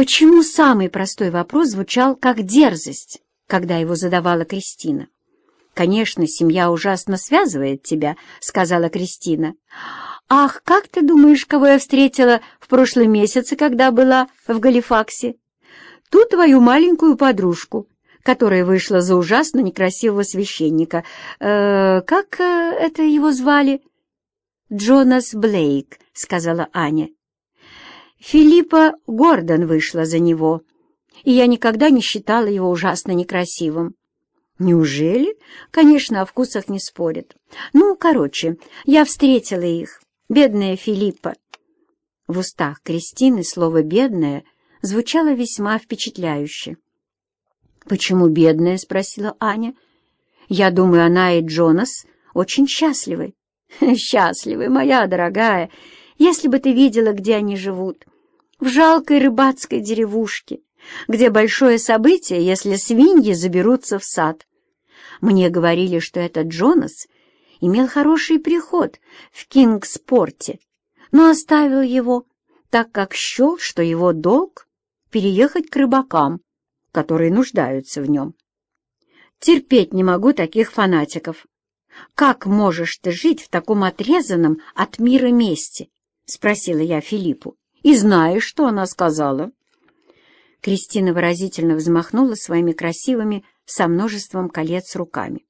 Почему самый простой вопрос звучал как дерзость, когда его задавала Кристина? «Конечно, семья ужасно связывает тебя», — сказала Кристина. «Ах, как ты думаешь, кого я встретила в прошлом месяце, когда была в Галифаксе? Ту твою маленькую подружку, которая вышла за ужасно некрасивого священника. Э, как э, это его звали?» «Джонас Блейк», — сказала Аня. Филиппа Гордон вышла за него, и я никогда не считала его ужасно некрасивым. Неужели? Конечно, о вкусах не спорят. Ну, короче, я встретила их, бедная Филиппа. В устах Кристины слово «бедная» звучало весьма впечатляюще. «Почему бедная?» — спросила Аня. «Я думаю, она и Джонас очень счастливы». «Счастливы, моя дорогая, если бы ты видела, где они живут в жалкой рыбацкой деревушке, где большое событие, если свиньи заберутся в сад. Мне говорили, что этот Джонас имел хороший приход в Кингспорте, но оставил его, так как счел, что его долг — переехать к рыбакам, которые нуждаются в нем. Терпеть не могу таких фанатиков. Как можешь ты жить в таком отрезанном от мира месте? — спросила я Филиппу. И знаешь, что она сказала?» Кристина выразительно взмахнула своими красивыми со множеством колец руками.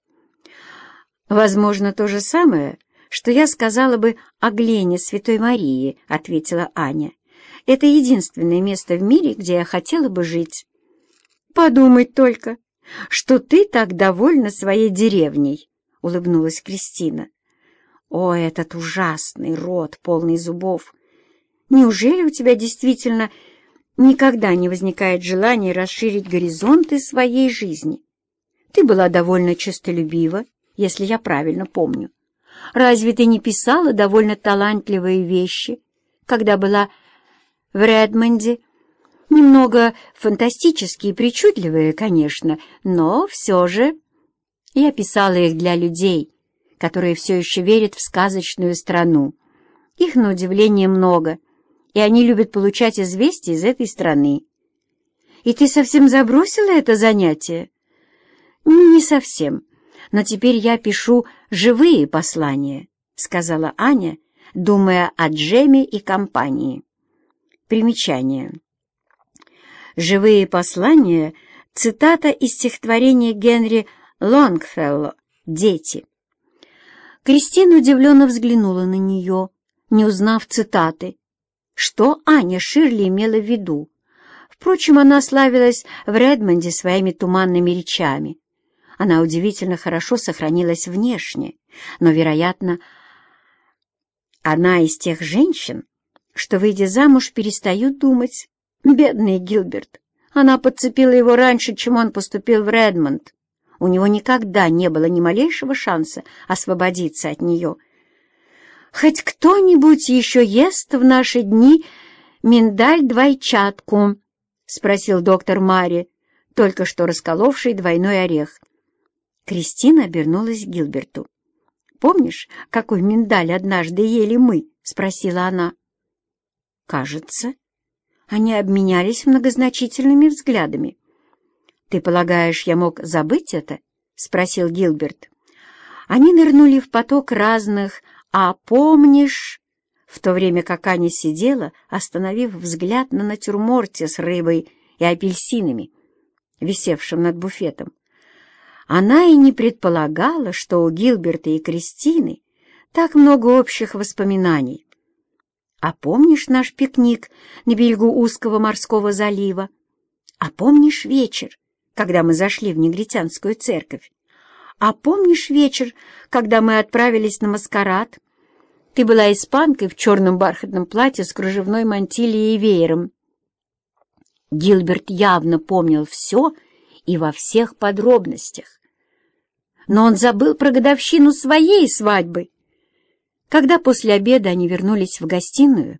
«Возможно, то же самое, что я сказала бы о Глене Святой Марии», — ответила Аня. «Это единственное место в мире, где я хотела бы жить». «Подумать только, что ты так довольна своей деревней», — улыбнулась Кристина. «О, этот ужасный рот, полный зубов! Неужели у тебя действительно никогда не возникает желания расширить горизонты своей жизни? Ты была довольно честолюбива, если я правильно помню. Разве ты не писала довольно талантливые вещи, когда была в Редмонде? Немного фантастические и причудливые, конечно, но все же... Я писала их для людей, которые все еще верят в сказочную страну. Их, на удивление, много — и они любят получать известия из этой страны. И ты совсем забросила это занятие? Не совсем, но теперь я пишу живые послания, сказала Аня, думая о Джеме и компании. Примечание. Живые послания — цитата из стихотворения Генри Лонгфелло «Дети». Кристина удивленно взглянула на нее, не узнав цитаты, что Аня Ширли имела в виду. Впрочем, она славилась в Редмонде своими туманными речами. Она удивительно хорошо сохранилась внешне, но, вероятно, она из тех женщин, что, выйдя замуж, перестают думать. Бедный Гилберт. Она подцепила его раньше, чем он поступил в Редмонд. У него никогда не было ни малейшего шанса освободиться от нее — хоть кто-нибудь еще ест в наши дни миндаль-двойчатку?» — спросил доктор Мари, только что расколовший двойной орех. Кристина обернулась к Гилберту. «Помнишь, какой миндаль однажды ели мы?» — спросила она. «Кажется». Они обменялись многозначительными взглядами. «Ты полагаешь, я мог забыть это?» — спросил Гилберт. Они нырнули в поток разных «А помнишь...» В то время как Аня сидела, остановив взгляд на натюрморте с рыбой и апельсинами, висевшим над буфетом. Она и не предполагала, что у Гилберта и Кристины так много общих воспоминаний. А помнишь наш пикник на берегу узкого морского залива? А помнишь вечер, когда мы зашли в негритянскую церковь? А помнишь вечер, когда мы отправились на маскарад? Ты была испанкой в черном бархатном платье с кружевной мантилией и веером. Гилберт явно помнил все и во всех подробностях. Но он забыл про годовщину своей свадьбы. Когда после обеда они вернулись в гостиную,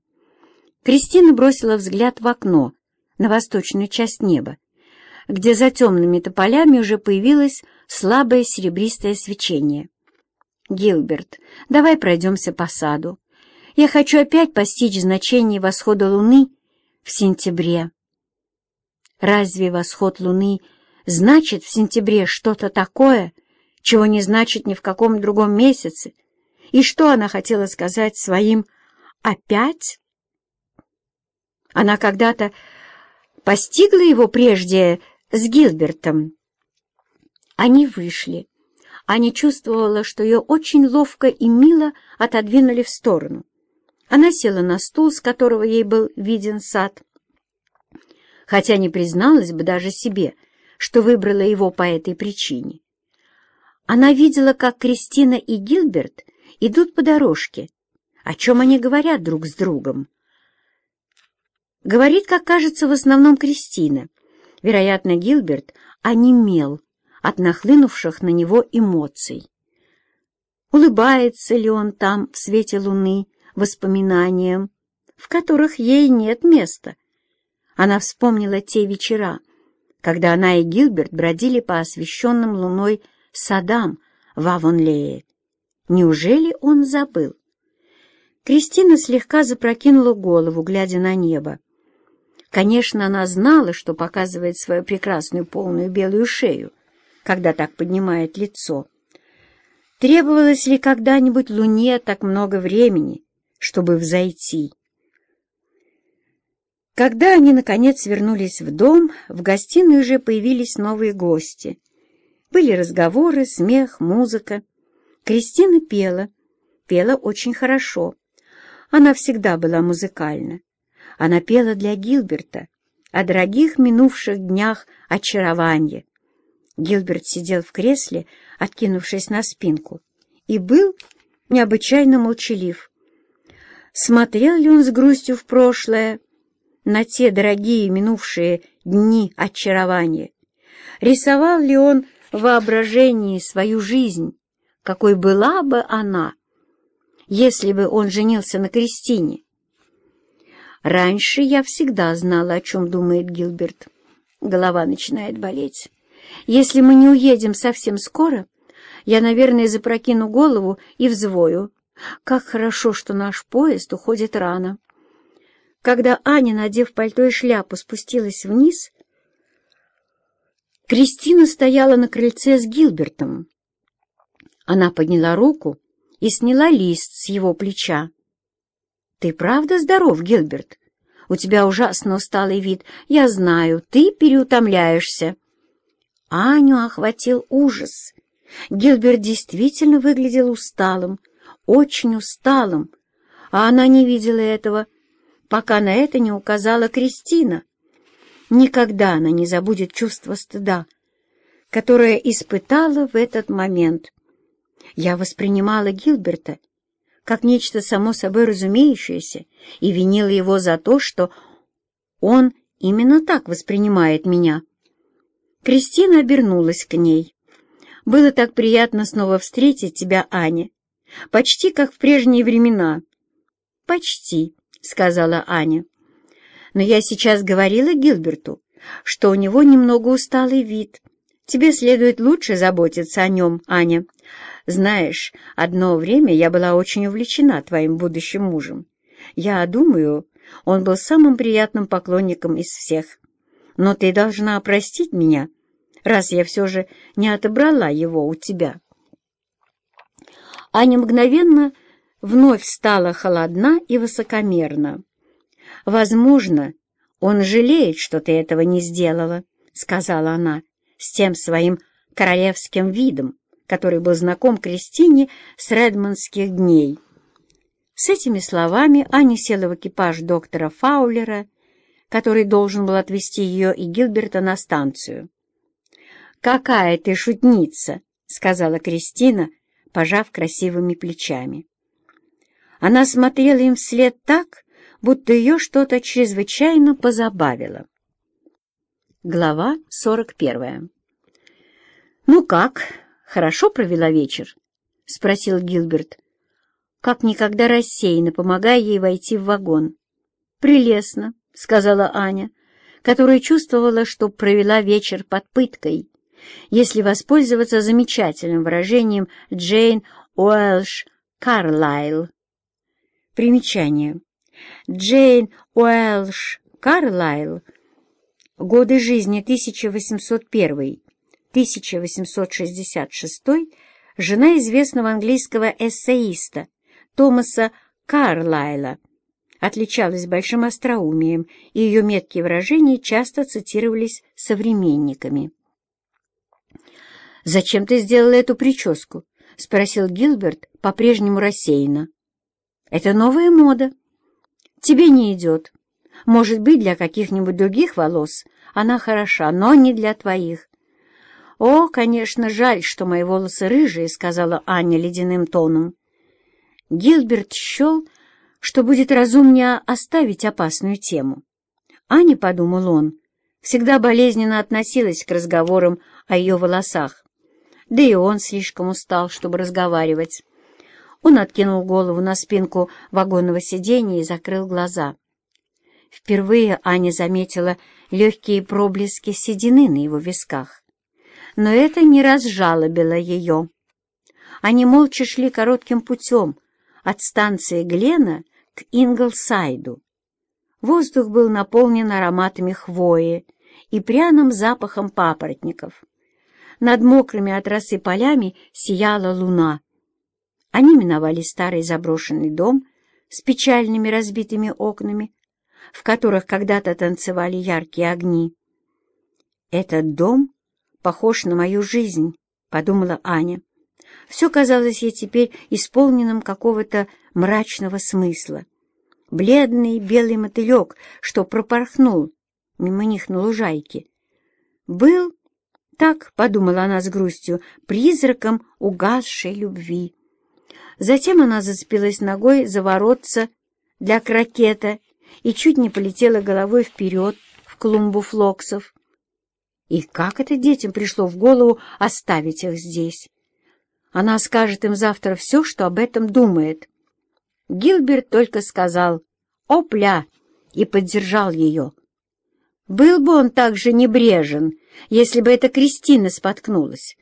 Кристина бросила взгляд в окно на восточную часть неба, где за темными тополями уже появилось слабое серебристое свечение. «Гилберт, давай пройдемся по саду. Я хочу опять постичь значение восхода луны в сентябре». Разве восход луны значит в сентябре что-то такое, чего не значит ни в каком другом месяце? И что она хотела сказать своим «опять»? Она когда-то постигла его прежде с Гилбертом. Они вышли. Аня чувствовала, что ее очень ловко и мило отодвинули в сторону. Она села на стул, с которого ей был виден сад, хотя не призналась бы даже себе, что выбрала его по этой причине. Она видела, как Кристина и Гилберт идут по дорожке, о чем они говорят друг с другом. Говорит, как кажется, в основном Кристина. Вероятно, Гилберт онемел от нахлынувших на него эмоций. Улыбается ли он там в свете луны воспоминаниям, в которых ей нет места? Она вспомнила те вечера, когда она и Гилберт бродили по освещенным луной садам в Авонлее. Неужели он забыл? Кристина слегка запрокинула голову, глядя на небо. Конечно, она знала, что показывает свою прекрасную полную белую шею, когда так поднимает лицо. Требовалось ли когда-нибудь Луне так много времени, чтобы взойти? Когда они, наконец, вернулись в дом, в гостиной уже появились новые гости. Были разговоры, смех, музыка. Кристина пела, пела очень хорошо. Она всегда была музыкальна. Она пела для Гилберта о дорогих минувших днях очарования. Гилберт сидел в кресле, откинувшись на спинку, и был необычайно молчалив. Смотрел ли он с грустью в прошлое, на те дорогие минувшие дни очарования? Рисовал ли он в воображении свою жизнь, какой была бы она, если бы он женился на Кристине? Раньше я всегда знала, о чем думает Гилберт. Голова начинает болеть. Если мы не уедем совсем скоро, я, наверное, запрокину голову и взвою. Как хорошо, что наш поезд уходит рано. Когда Аня, надев пальто и шляпу, спустилась вниз, Кристина стояла на крыльце с Гилбертом. Она подняла руку и сняла лист с его плеча. «Ты правда здоров, Гилберт? У тебя ужасно усталый вид. Я знаю, ты переутомляешься». Аню охватил ужас. Гилберт действительно выглядел усталым, очень усталым, а она не видела этого, пока на это не указала Кристина. Никогда она не забудет чувство стыда, которое испытала в этот момент. Я воспринимала Гилберта как нечто само собой разумеющееся, и винила его за то, что он именно так воспринимает меня. Кристина обернулась к ней. «Было так приятно снова встретить тебя, Аня. Почти как в прежние времена». «Почти», — сказала Аня. «Но я сейчас говорила Гилберту, что у него немного усталый вид. Тебе следует лучше заботиться о нем, Аня. Знаешь, одно время я была очень увлечена твоим будущим мужем. Я думаю, он был самым приятным поклонником из всех. Но ты должна простить меня, раз я все же не отобрала его у тебя. Аня мгновенно вновь стала холодна и высокомерна. «Возможно, он жалеет, что ты этого не сделала», — сказала она с тем своим королевским видом, который был знаком Кристине с редмонских дней. С этими словами Аня села в экипаж доктора Фаулера, который должен был отвезти ее и Гилберта на станцию. «Какая ты шутница!» — сказала Кристина, пожав красивыми плечами. Она смотрела им вслед так, будто ее что-то чрезвычайно позабавило. Глава сорок первая «Ну как?» Хорошо провела вечер?» — спросил Гилберт, как никогда рассеянно, помогая ей войти в вагон. «Прелестно», — сказала Аня, которая чувствовала, что провела вечер под пыткой, если воспользоваться замечательным выражением Джейн Уэлш Карлайл. Примечание. Джейн Уэлш Карлайл годы жизни 1801-1866, жена известного английского эссеиста Томаса Карлайла, отличалась большим остроумием, и ее меткие выражения часто цитировались современниками. «Зачем ты сделала эту прическу?» — спросил Гилберт по-прежнему рассеянно. «Это новая мода. Тебе не идет. Может быть, для каких-нибудь других волос она хороша, но не для твоих». «О, конечно, жаль, что мои волосы рыжие», — сказала Аня ледяным тоном. Гилберт счел, что будет разумнее оставить опасную тему. Аня, — подумал он, — всегда болезненно относилась к разговорам о ее волосах. Да и он слишком устал, чтобы разговаривать. Он откинул голову на спинку вагонного сиденья и закрыл глаза. Впервые Аня заметила легкие проблески седины на его висках. Но это не разжалобило ее. Они молча шли коротким путем от станции Глена к Инглсайду. Воздух был наполнен ароматами хвои и пряным запахом папоротников. Над мокрыми от росы полями сияла луна. Они миновали старый заброшенный дом с печальными разбитыми окнами, в которых когда-то танцевали яркие огни. «Этот дом похож на мою жизнь», — подумала Аня. Все казалось ей теперь исполненным какого-то мрачного смысла. Бледный белый мотылек, что пропорхнул мимо них на лужайке, был, так, подумала она с грустью, призраком угасшей любви. Затем она зацепилась ногой за воротца для крокета и чуть не полетела головой вперед в клумбу флоксов. И как это детям пришло в голову оставить их здесь? Она скажет им завтра все, что об этом думает. Гилберт только сказал «Опля!» и поддержал ее. Был бы он так же небрежен, если бы эта Кристина споткнулась,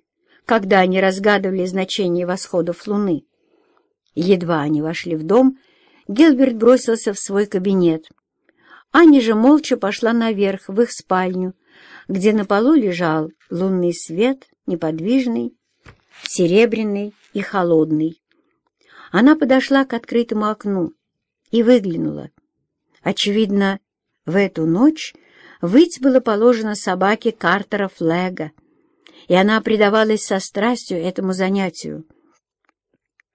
когда они разгадывали значение восходов луны. Едва они вошли в дом, Гилберт бросился в свой кабинет. Аня же молча пошла наверх, в их спальню, где на полу лежал лунный свет, неподвижный, серебряный и холодный. Она подошла к открытому окну и выглянула. Очевидно, в эту ночь выть было положено собаке Картера Флега, и она предавалась со страстью этому занятию.